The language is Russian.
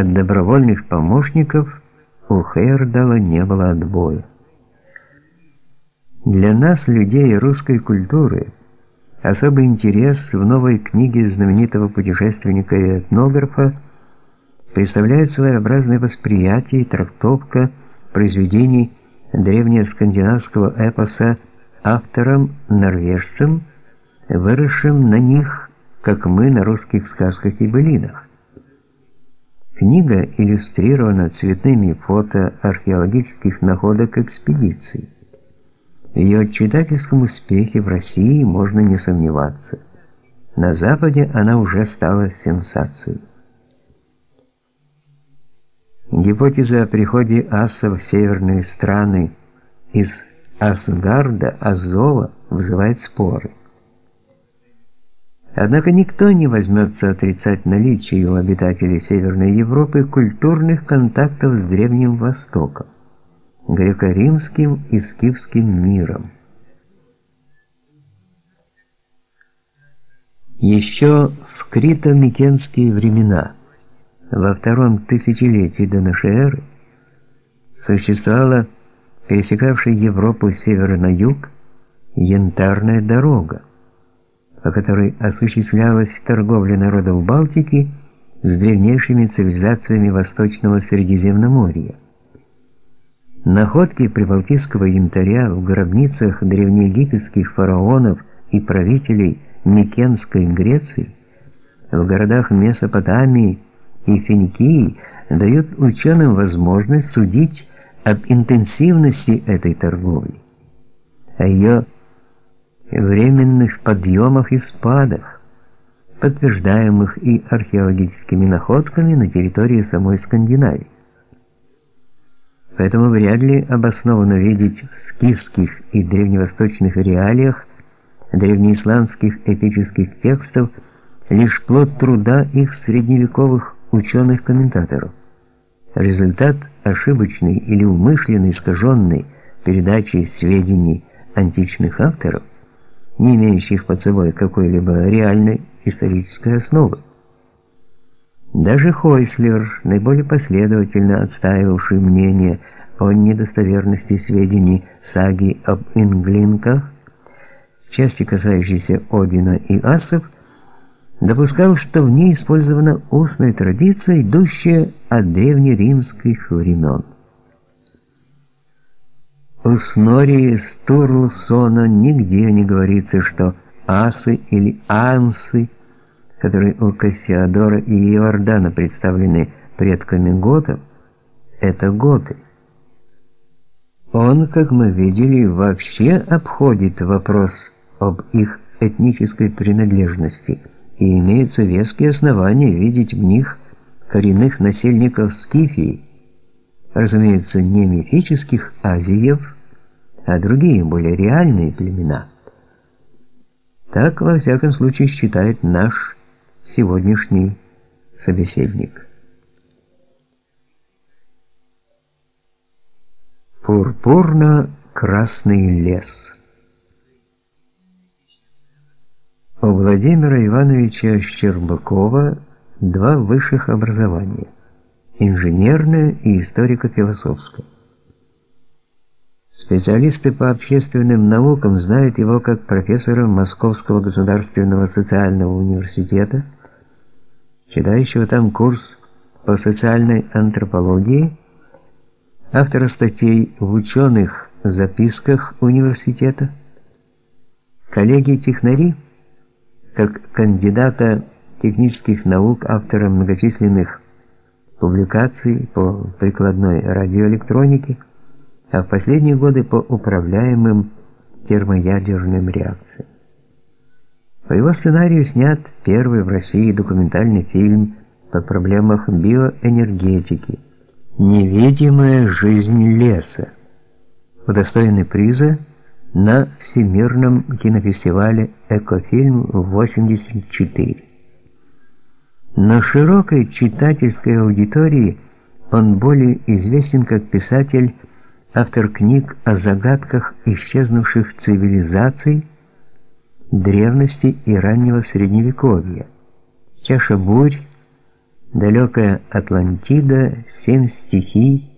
от добровольных помощников у Хейердала не было отбоя. Для нас, людей русской культуры, особый интерес в новой книге знаменитого путешественника и этнографа представляет своеобразное восприятие и трактовка произведений древнескандинавского эпоса автором-норвежцем, выросшим на них, как мы на русских сказках и былинах. Книга иллюстрирована цветными фото археологических находок экспедиций. В ее читательском успехе в России можно не сомневаться. На Западе она уже стала сенсацией. Гипотеза о приходе асов в северные страны из Асгарда, Азова вызывает споры. Однако никто не возьмется отрицать наличие у обитателей Северной Европы культурных контактов с Древним Востоком, греко-римским и скифским миром. Еще в крито-микенские времена, во втором тысячелетии до нашей эры, существовала пересекавшая Европу с севера на юг янтарная дорога, по которой осуществлялась торговля народов Балтики с древнейшими цивилизациями Восточного Средиземноморья. Находки прибалтийского янтаря в гробницах древнеегипетских фараонов и правителей Микенской Греции, в городах Месопотамии и Финикии дают ученым возможность судить об интенсивности этой торговли, о ее временных подъемах и спадах, подтверждаемых и археологическими находками на территории самой Скандинавии. Поэтому вряд ли обоснованно видеть в скифских и древневосточных реалиях древнеисландских эпических текстов лишь плод труда их средневековых ученых-комментаторов. Результат ошибочной или умышленно искаженной передачи сведений античных авторов – не имеющих под собой какой-либо реальной исторической основы. Даже Хойслер, наиболее последовательно отстаивавший мнение о недостоверности сведений саги об инглинках, части касающейся Одина и асов, допускал, что в ней использована устная традиция, идущая от древнеримских времен. У Снори Стурлсона нигде не говорится, что асы или ансы, которые у Кассиодора и Иордана представлены предками готов, это готы. Он, как мы видели, вообще обходит вопрос об их этнической принадлежности, и имеются веские основания видеть в них коренных насельников Скифии, разумеется, не мифических азиев, а другие, более реальные племена. Так, во всяком случае, считает наш сегодняшний собеседник. Пурпурно-красный лес У Владимира Ивановича Щербакова два высших образования – инженерное и историко-философское. Специалисты по общественным наукам знают его как профессора Московского государственного социального университета, читающего там курс по социальной антропологии, автора статей в ученых записках университета, коллеги-технари, как кандидата технических наук, автора многочисленных публикаций по прикладной радиоэлектронике, а в последние годы по управляемым термоядерным реакциям. По его сценарию снят первый в России документальный фильм по проблемах биоэнергетики «Невидимая жизнь леса», удостоенный приза на Всемирном кинофестивале «Экофильм-84». Но широкой читательской аудитории он более известен как писатель, автор книг о загадках исчезнувших цивилизаций древности и раннего средневековья. Чаша бурь, Далекая Атлантида, семь стихий,